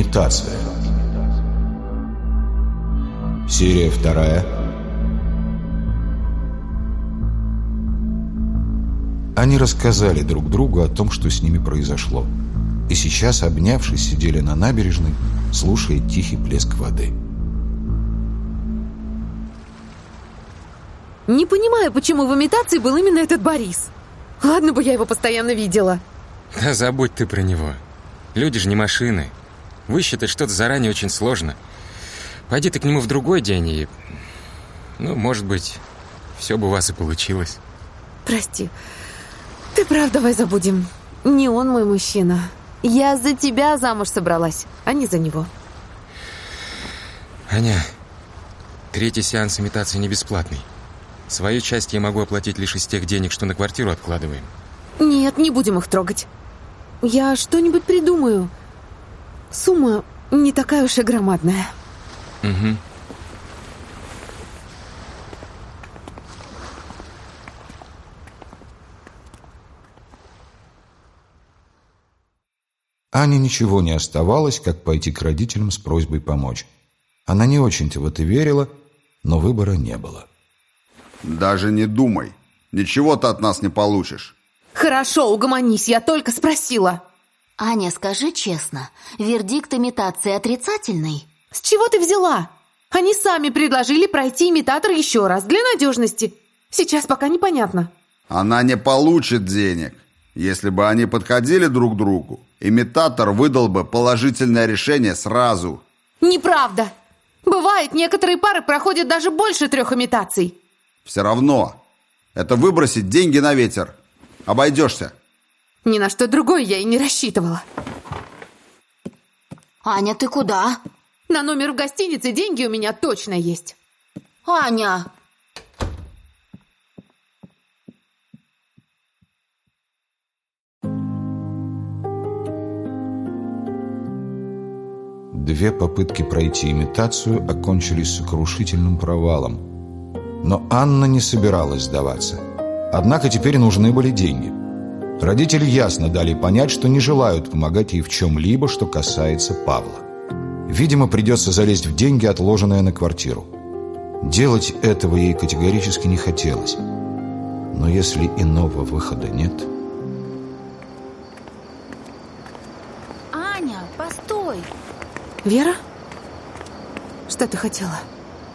Имитация. Серия вторая. Они рассказали друг другу о том, что с ними произошло. И сейчас, обнявшись, сидели на набережной, слушая тихий плеск воды. Не понимаю, почему в имитации был именно этот Борис. Ладно бы я его постоянно видела. Да забудь ты про него. Люди же не машины. Высчитать что-то заранее очень сложно. Пойди ты к нему в другой день и... Ну, может быть, все бы у вас и получилось. Прости. Ты прав, давай забудем. Не он мой мужчина. Я за тебя замуж собралась, а не за него. Аня, третий сеанс имитации не бесплатный. Свою часть я могу оплатить лишь из тех денег, что на квартиру откладываем. Нет, не будем их трогать. Я что-нибудь придумаю. Сумма не такая уж и громадная. Угу. Ане ничего не оставалось, как пойти к родителям с просьбой помочь. Она не очень-то в это верила, но выбора не было. Даже не думай. Ничего ты от нас не получишь. Хорошо, угомонись, я только спросила. Аня, скажи честно, вердикт имитации отрицательный? С чего ты взяла? Они сами предложили пройти имитатор еще раз, для надежности. Сейчас пока непонятно. Она не получит денег. Если бы они подходили друг к другу, имитатор выдал бы положительное решение сразу. Неправда. Бывает, некоторые пары проходят даже больше трех имитаций. Все равно. Это выбросить деньги на ветер. Обойдешься. Ни на что другое я и не рассчитывала. Аня, ты куда? На номер в гостинице деньги у меня точно есть. Аня! Две попытки пройти имитацию окончились сокрушительным провалом. Но Анна не собиралась сдаваться. Однако теперь нужны были деньги. Родители ясно дали понять, что не желают помогать ей в чем-либо, что касается Павла. Видимо, придется залезть в деньги, отложенные на квартиру. Делать этого ей категорически не хотелось. Но если иного выхода нет... Аня, постой! Вера? Что ты хотела?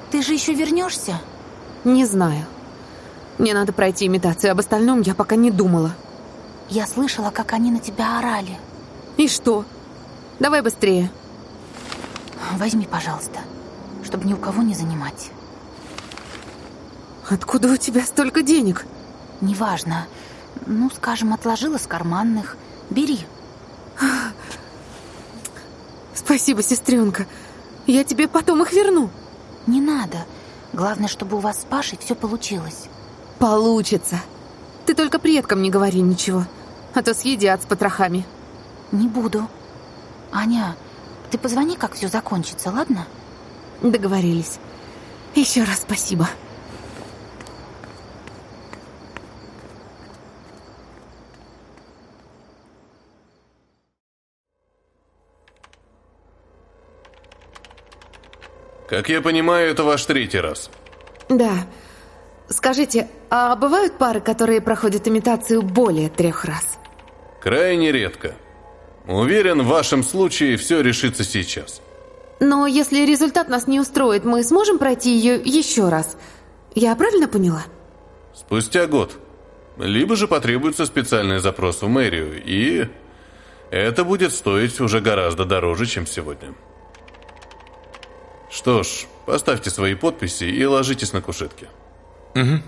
Ты же еще вернешься? Не знаю. Мне надо пройти имитацию, об остальном я пока не думала. Я слышала, как они на тебя орали. И что? Давай быстрее. Возьми, пожалуйста, чтобы ни у кого не занимать. Откуда у тебя столько денег? Неважно. Ну, скажем, отложила с карманных. Бери. Спасибо, сестренка. Я тебе потом их верну. Не надо. Главное, чтобы у вас с Пашей все получилось. Получится. Ты только предкам не говори ничего, а то съедят с потрохами. Не буду. Аня, ты позвони, как все закончится, ладно? Договорились. Еще раз спасибо. Как я понимаю, это ваш третий раз. Да. Скажите, а бывают пары, которые проходят имитацию более трех раз? Крайне редко. Уверен, в вашем случае все решится сейчас. Но если результат нас не устроит, мы сможем пройти ее еще раз. Я правильно поняла? Спустя год. Либо же потребуется специальный запрос в мэрию, и это будет стоить уже гораздо дороже, чем сегодня. Что ж, поставьте свои подписи и ложитесь на кушетке. Угу.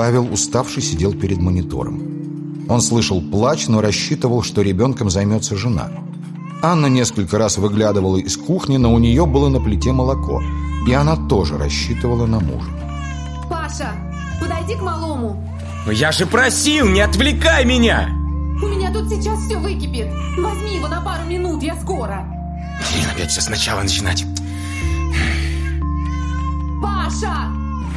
Павел, уставший, сидел перед монитором. Он слышал плач, но рассчитывал, что ребенком займется жена. Анна несколько раз выглядывала из кухни, но у нее было на плите молоко. И она тоже рассчитывала на мужа. Паша, подойди к малому. Но я же просил, не отвлекай меня! У меня тут сейчас все выкипит. Возьми его на пару минут, я скоро. Блин, опять все сначала начинать. Паша!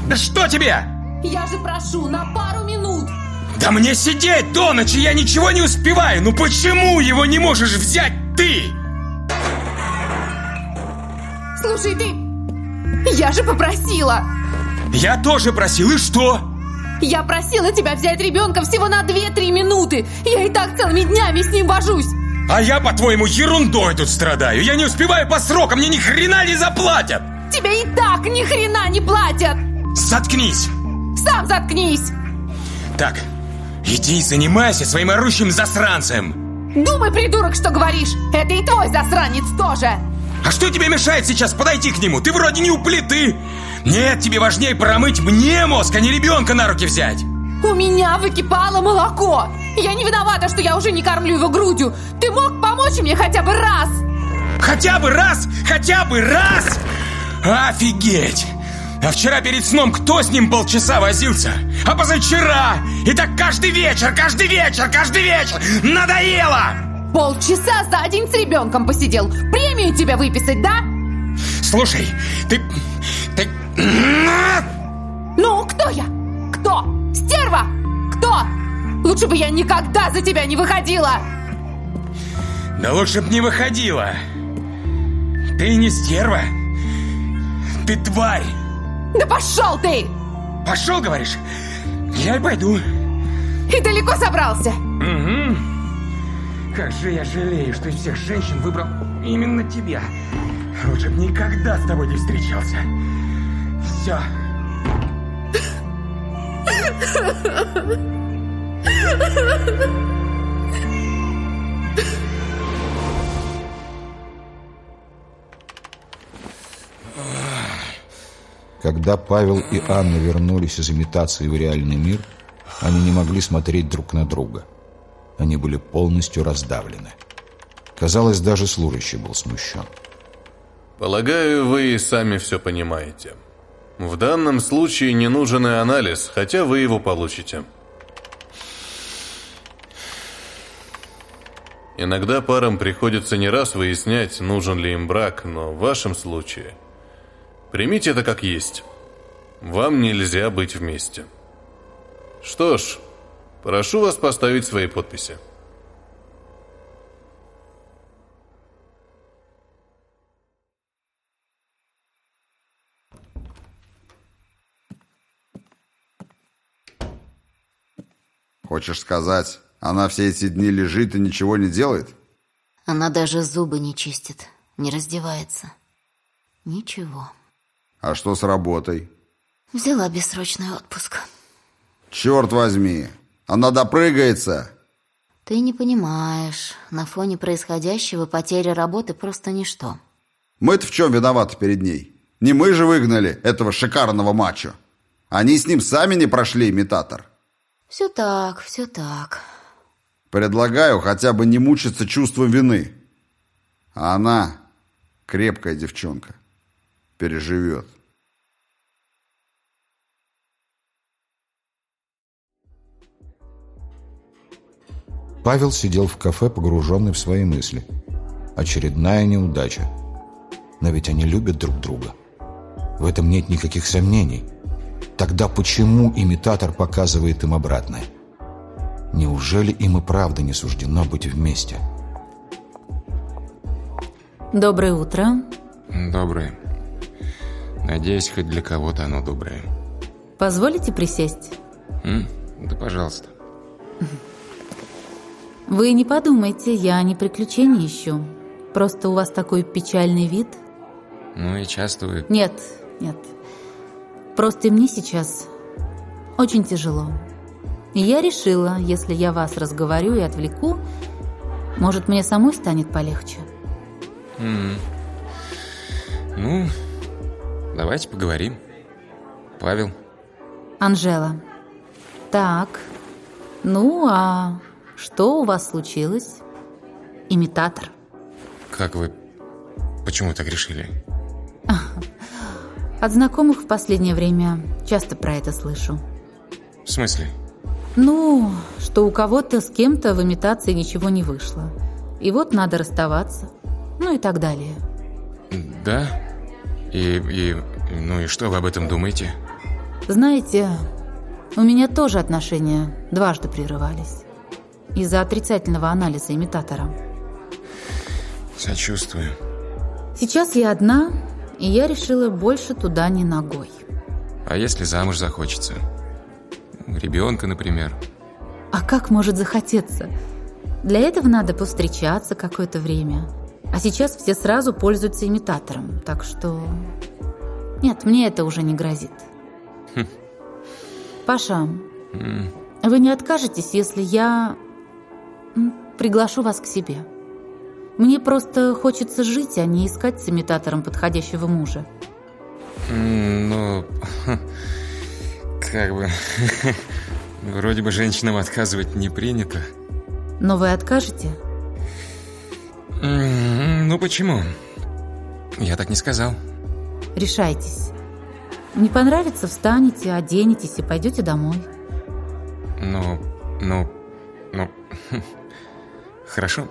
Да что тебе? Я же прошу, на пару минут. Да мне сидеть до ночи, я ничего не успеваю. Ну почему его не можешь взять ты? Слушай, ты... Я же попросила. Я тоже просил, и что? Я просила тебя взять ребенка всего на 2-3 минуты. Я и так целыми днями с ним вожусь. А я, по-твоему, ерундой тут страдаю. Я не успеваю по срокам, мне ни хрена не заплатят. Тебе и так ни хрена не платят. Заткнись. Сам заткнись. Так, иди занимайся своим орущим засранцем. Думай, придурок, что говоришь. Это и твой засранец тоже. А что тебе мешает сейчас подойти к нему? Ты вроде не у плиты. Нет, тебе важнее промыть мне мозг, а не ребенка на руки взять. У меня выкипало молоко. Я не виновата, что я уже не кормлю его грудью. Ты мог помочь мне хотя бы раз? Хотя бы раз! Хотя бы раз! Офигеть! А вчера перед сном кто с ним полчаса возился? А позавчера! И так каждый вечер, каждый вечер, каждый вечер! Надоело! Полчаса за день с ребенком посидел. Премию тебе выписать, да? Слушай, ты... ты... Ну, кто я? Кто? Стерва? Кто? Лучше бы я никогда за тебя не выходила. Да лучше б не выходила. Ты не стерва. Ты тварь. Да пошел ты! Пошел, говоришь? Я и пойду. И далеко собрался? Угу. Как же я жалею, что из всех женщин выбрал именно тебя. Лучше бы никогда с тобой не встречался. Все. Когда Павел и Анна вернулись из имитации в реальный мир, они не могли смотреть друг на друга. Они были полностью раздавлены. Казалось, даже служащий был смущен. Полагаю, вы и сами все понимаете. В данном случае не нужен анализ, хотя вы его получите. Иногда парам приходится не раз выяснять, нужен ли им брак, но в вашем случае примите это как есть. Вам нельзя быть вместе. Что ж, прошу вас поставить свои подписи. Хочешь сказать, она все эти дни лежит и ничего не делает? Она даже зубы не чистит, не раздевается. Ничего. А что с работой? Взяла бессрочный отпуск. Черт возьми, она допрыгается. Ты не понимаешь, на фоне происходящего потеря работы просто ничто. Мы-то в чем виноваты перед ней? Не мы же выгнали этого шикарного мачо. Они с ним сами не прошли имитатор. Все так, все так. Предлагаю хотя бы не мучиться чувством вины. А она крепкая девчонка. Переживет. Павел сидел в кафе, погруженный в свои мысли. Очередная неудача. Но ведь они любят друг друга. В этом нет никаких сомнений. Тогда почему имитатор показывает им обратное? Неужели им и правда не суждено быть вместе? Доброе утро. Доброе. Надеюсь, хоть для кого-то оно доброе. Позволите присесть? М? Да, пожалуйста. Вы не подумайте, я не приключения ищу. Просто у вас такой печальный вид. Ну и часто вы... Нет, нет. Просто мне сейчас очень тяжело. И я решила, если я вас разговорю и отвлеку, может, мне самой станет полегче. М. Ну, давайте поговорим. Павел. Анжела. Так. Ну, а что у вас случилось? Имитатор. Как вы... Почему так решили? От знакомых в последнее время часто про это слышу. В смысле? Ну, что у кого-то с кем-то в имитации ничего не вышло. И вот надо расставаться. Ну и так далее. Да? И, и... Ну и что вы об этом думаете? Знаете, у меня тоже отношения дважды прерывались. Из-за отрицательного анализа имитатора. Сочувствую. Сейчас я одна, и я решила больше туда не ногой. А если замуж захочется? Ребенка, например. А как может захотеться? Для этого надо повстречаться какое-то время. А сейчас все сразу пользуются имитатором, так что... Нет, мне это уже не грозит. Хм. Паша, М, вы не откажетесь, если я приглашу вас к себе? Мне просто хочется жить, а не искать с имитатором подходящего мужа. Ну... Как бы... Вроде бы женщинам отказывать не принято. Но вы откажете? Ну почему? Я так не сказал. Решайтесь. Не понравится, встанете, оденетесь и пойдете домой. Ну, ну, ну... Хорошо.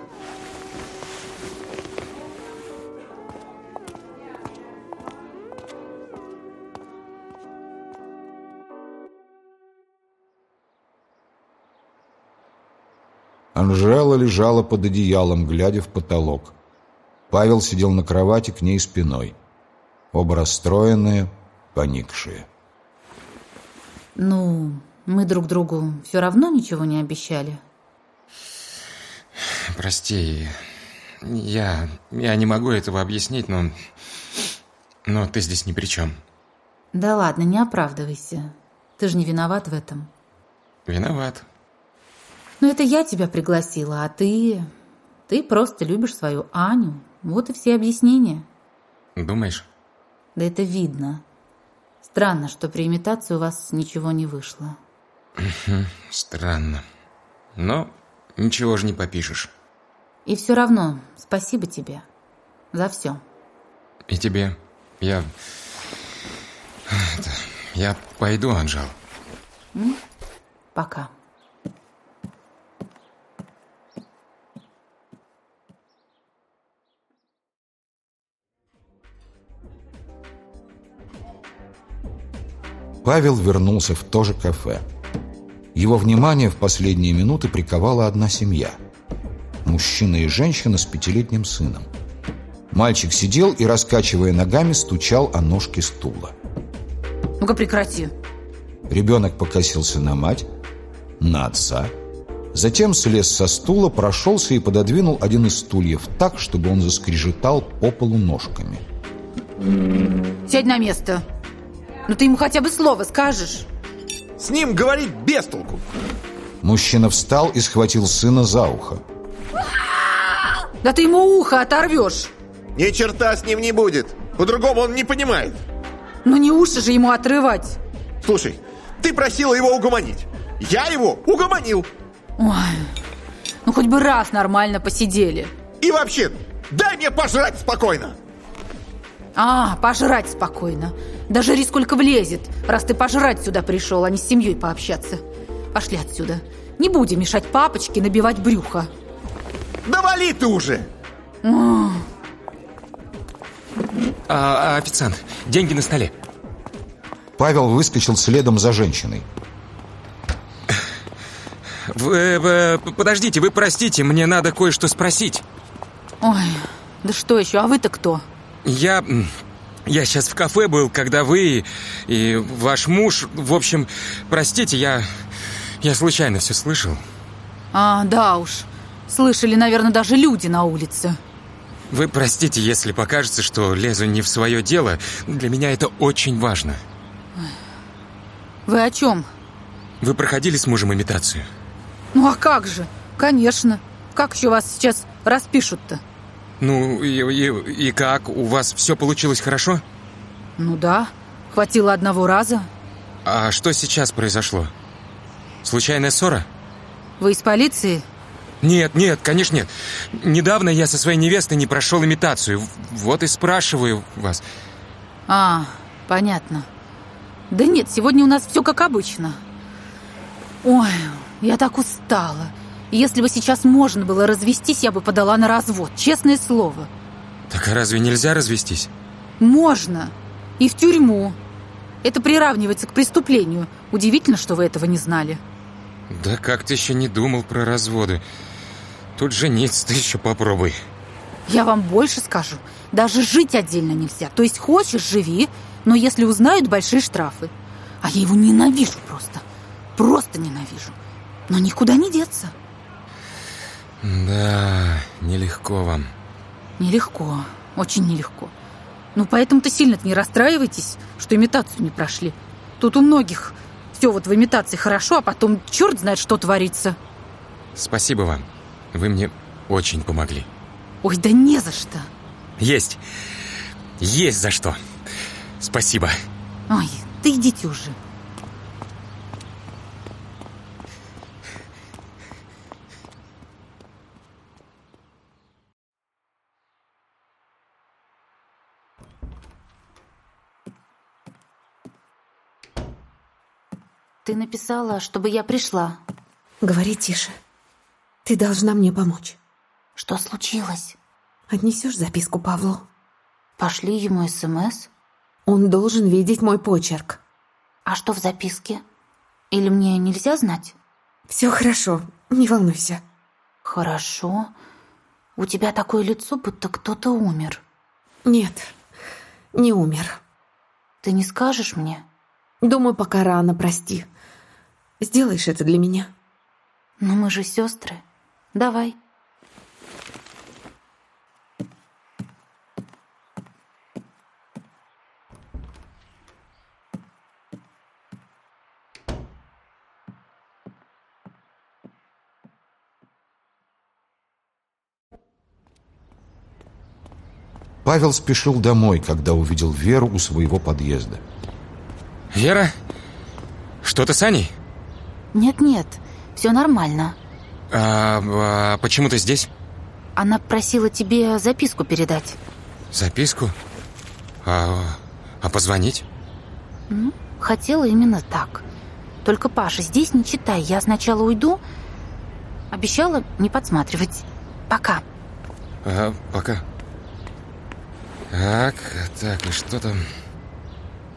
Анжела лежала под одеялом, глядя в потолок. Павел сидел на кровати к ней спиной. Оба расстроенные, поникшие. Ну, мы друг другу все равно ничего не обещали. Прости, я... Я не могу этого объяснить, но... Но ты здесь ни при чем. Да ладно, не оправдывайся. Ты же не виноват в этом. Виноват. Но это я тебя пригласила, а ты... Ты просто любишь свою Аню. Вот и все объяснения. Думаешь? Да это видно. Странно, что при имитации у вас ничего не вышло. Странно. Но ничего же не попишешь. И все равно спасибо тебе за все. И тебе. Я... Это, Я пойду, Анжел. Пока. Павел вернулся в то же кафе. Его внимание в последние минуты приковала одна семья. Мужчина и женщина с пятилетним сыном. Мальчик сидел и, раскачивая ногами, стучал о ножки стула. Ну-ка прекрати. Ребенок покосился на мать, на отца. Затем слез со стула, прошелся и пододвинул один из стульев так, чтобы он заскрежетал по полу ножками. Сядь на место. Ну ты ему хотя бы слово скажешь. С ним говорить без толку. Мужчина встал и схватил сына за ухо. Да ты ему ухо оторвешь. Ни черта с ним не будет. По-другому он не понимает. Ну не уши же ему отрывать. Слушай, ты просила его угомонить. Я его угомонил. Ой, ну хоть бы раз нормально посидели. И вообще, дай мне пожрать спокойно. А, пожрать спокойно. Даже ри сколько влезет, раз ты пожрать сюда пришел, а не с семьей пообщаться. Пошли отсюда. Не будем мешать папочке набивать брюхо. Да вали ты уже. А, а, официант, деньги на столе. Павел выскочил следом за женщиной. Вы, вы- подождите, вы простите, мне надо кое-что спросить. Ой, да что еще, а вы-то кто? Я... Я сейчас в кафе был, когда вы и ваш муж... В общем, простите, я... Я случайно все слышал. А, да уж. Слышали, наверное, даже люди на улице. Вы простите, если покажется, что лезу не в свое дело. Для меня это очень важно. Вы о чем? Вы проходили с мужем имитацию? Ну а как же? Конечно. Как еще вас сейчас распишут-то? Ну, и, и- и как? У вас все получилось хорошо? Ну да, хватило одного раза. А что сейчас произошло? Случайная ссора? Вы из полиции? Нет, нет, конечно нет. Недавно я со своей невестой не прошел имитацию. Вот и спрашиваю вас. А, понятно. Да нет, сегодня у нас все как обычно. Ой, я так устала. Если бы сейчас можно было развестись, я бы подала на развод, честное слово. Так а разве нельзя развестись? Можно. И в тюрьму. Это приравнивается к преступлению. Удивительно, что вы этого не знали. Да как ты еще не думал про разводы? Тут жениться ты еще попробуй. Я вам больше скажу. Даже жить отдельно нельзя. То есть хочешь, живи, но если узнают, большие штрафы. А я его ненавижу просто. Просто ненавижу. Но никуда не деться. Да, нелегко вам. Нелегко. Очень нелегко. Ну, поэтому-то сильно-то не расстраивайтесь, что имитацию не прошли. Тут у многих все вот в имитации хорошо, а потом черт знает, что творится. Спасибо вам. Вы мне очень помогли. Ой, да не за что. Есть. Есть за что. Спасибо. Ой, ты идите уже. Ты написала, чтобы я пришла. Говори тише. Ты должна мне помочь. Что случилось? Отнесешь записку Павлу? Пошли ему СМС. Он должен видеть мой почерк. А что в записке? Или мне нельзя знать? Все хорошо, не волнуйся. Хорошо. У тебя такое лицо, будто кто-то умер. Нет, не умер. Ты не скажешь мне? Думаю, пока рано, прости. Сделаешь это для меня? Но мы же сестры. Давай. Павел спешил домой, когда увидел Веру у своего подъезда. Вера? Что-то с Аней? Нет-нет, все нормально. А, а почему ты здесь? Она просила тебе записку передать. Записку? А, а позвонить? Ну, хотела именно так. Только, Паша, здесь не читай. Я сначала уйду. Обещала не подсматривать. Пока. Ага, пока. Так, так, и что там?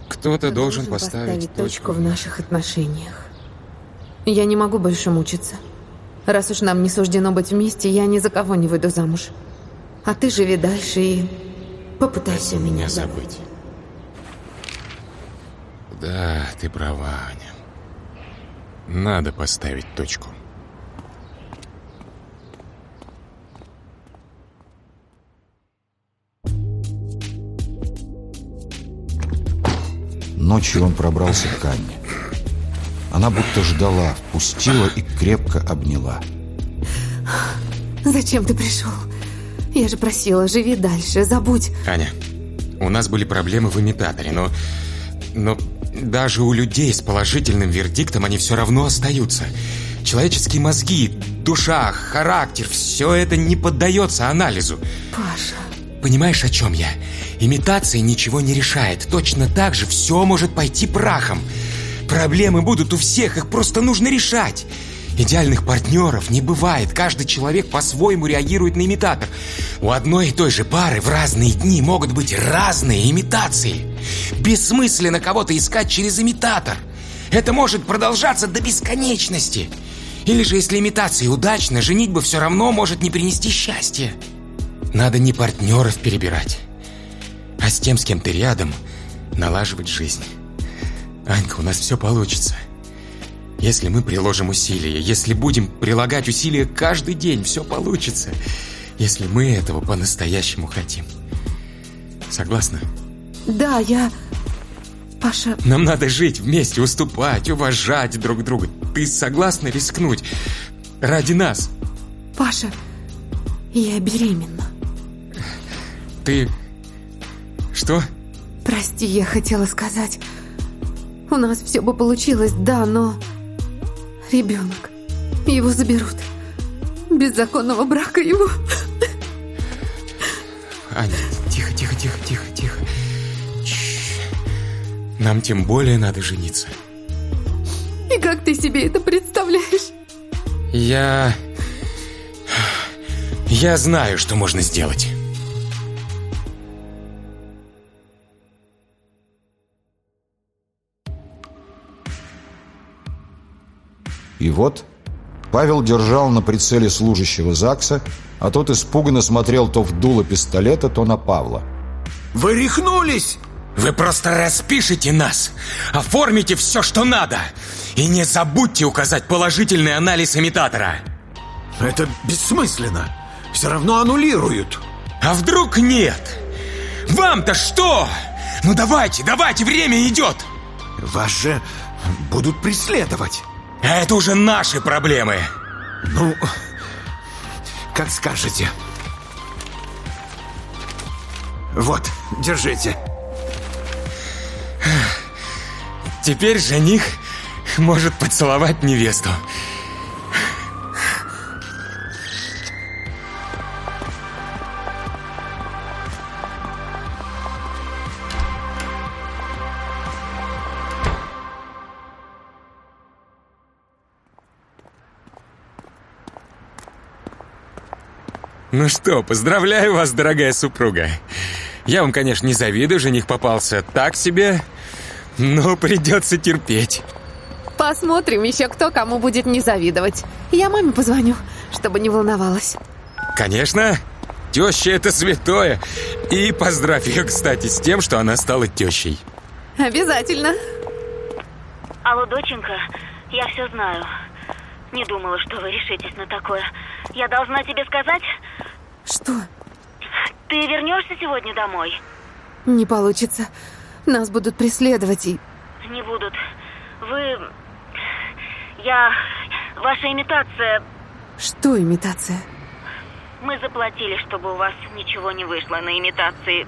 Кто-то должен, должен поставить, поставить точку в наших отношениях. Я не могу больше мучиться. Раз уж нам не суждено быть вместе, я ни за кого не выйду замуж. А ты живи дальше и попытайся меня забыть. Да, ты права, Аня. Надо поставить точку. Ночью он пробрался к Анне. Она будто ждала, впустила и крепко обняла. Зачем ты пришел? Я же просила, живи дальше, забудь. Аня, у нас были проблемы в имитаторе, но... Но даже у людей с положительным вердиктом они все равно остаются. Человеческие мозги, душа, характер, все это не поддается анализу. Паша... Понимаешь, о чем я? Имитация ничего не решает. Точно так же все может пойти прахом. Проблемы будут у всех, их просто нужно решать. Идеальных партнеров не бывает. Каждый человек по-своему реагирует на имитатор. У одной и той же пары в разные дни могут быть разные имитации. Бессмысленно кого-то искать через имитатор. Это может продолжаться до бесконечности. Или же, если имитация удачна, женитьба все равно может не принести счастья. Надо не партнеров перебирать, а с тем, с кем ты рядом, налаживать жизнь. Анька, у нас все получится. Если мы приложим усилия, если будем прилагать усилия каждый день, все получится. Если мы этого по-настоящему хотим. Согласна? Да, я... Паша... Нам надо жить вместе, уступать, уважать друг друга. Ты согласна рискнуть? Ради нас. Паша, я беременна. Ты... Что? Прости, я хотела сказать... У нас все бы получилось, да, но... Ребенок. Его заберут. беззаконного брака его. Аня, тихо, тихо, тихо, тихо, тихо. Нам тем более надо жениться. И как ты себе это представляешь? Я... Я знаю, что можно сделать. И вот Павел держал на прицеле служащего ЗАГСа, а тот испуганно смотрел то в дуло пистолета, то на Павла. Вы рехнулись? Вы просто распишите нас, оформите все, что надо, и не забудьте указать положительный анализ имитатора. Это бессмысленно. Все равно аннулируют. А вдруг нет? Вам-то что? Ну давайте, давайте, время идет. Вас же будут преследовать. А это уже наши проблемы. Ну, как скажете. Вот, держите. Теперь жених может поцеловать невесту. Ну что, поздравляю вас, дорогая супруга. Я вам, конечно, не завидую, жених попался так себе, но придется терпеть. Посмотрим еще, кто кому будет не завидовать. Я маме позвоню, чтобы не волновалась. Конечно, теща это святое. И поздравь ее, кстати, с тем, что она стала тещей. Обязательно. Алло, доченька, я все знаю. Не думала, что вы решитесь на такое. Я должна тебе сказать, Что? ты вернешься сегодня домой? Не получится. Нас будут преследовать и... Не будут. Вы... Я... Ваша имитация... Что имитация? Мы заплатили, чтобы у вас ничего не вышло на имитации.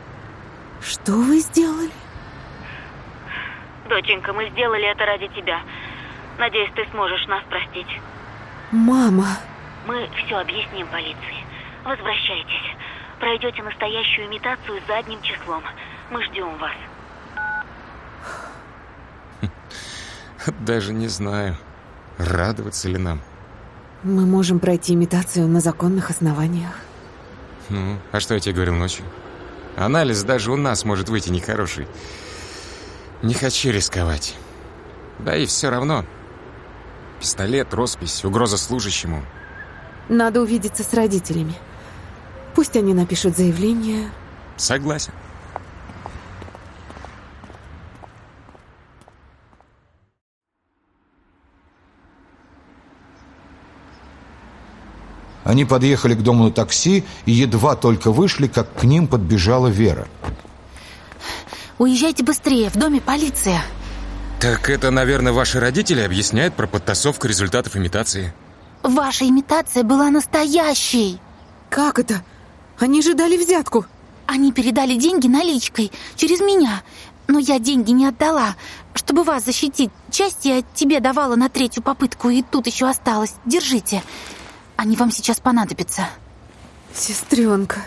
Что вы сделали? Доченька, мы сделали это ради тебя. Надеюсь, ты сможешь нас простить. Мама. Мы все объясним полиции. Возвращайтесь. Пройдете настоящую имитацию задним числом. Мы ждем вас. Даже не знаю, радоваться ли нам. Мы можем пройти имитацию на законных основаниях. Ну, а что я тебе говорил ночью? Анализ даже у нас может выйти нехороший. Не хочу рисковать. Да и все равно. Пистолет, роспись, угроза служащему. Надо увидеться с родителями. Пусть они напишут заявление. Согласен. Они подъехали к дому на такси и едва только вышли, как к ним подбежала Вера. Уезжайте быстрее, в доме полиция. Так это, наверное, ваши родители объясняют про подтасовку результатов имитации. Ваша имитация была настоящей. Как это? Они же дали взятку. Они передали деньги наличкой через меня. Но я деньги не отдала. Чтобы вас защитить, часть я тебе давала на третью попытку, и тут еще осталось. Держите. Они вам сейчас понадобятся. Сестренка,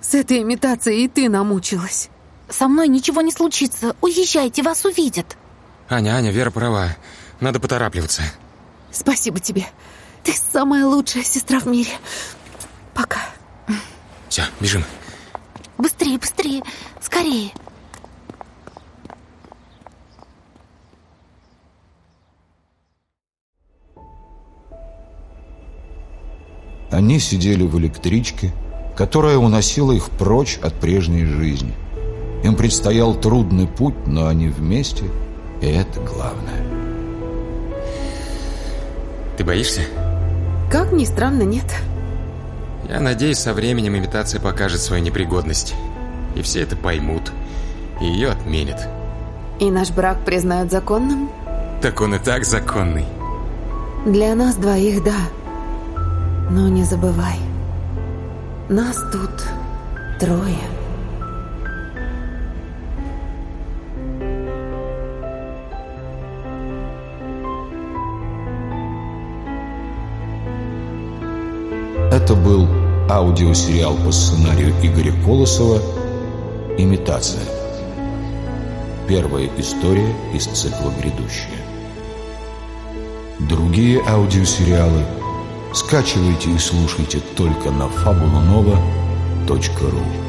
с этой имитацией и ты намучилась. Со мной ничего не случится. Уезжайте, вас увидят. Аня, Аня, Вера права. Надо поторапливаться. Спасибо тебе. Ты самая лучшая сестра в мире. Пока. Все, бежим. Быстрее, быстрее, скорее. Они сидели в электричке, которая уносила их прочь от прежней жизни. Им предстоял трудный путь, но они вместе, и это главное. Ты боишься? Как ни странно, нет. Я надеюсь, со временем имитация покажет свою непригодность. И все это поймут. И ее отменят. И наш брак признают законным? Так он и так законный. Для нас двоих, да. Но не забывай, нас тут трое. Это был аудиосериал по сценарию Игоря Колосова «Имитация». Первая история из цикла «Грядущая». Другие аудиосериалы скачивайте и слушайте только на fabulanova.ru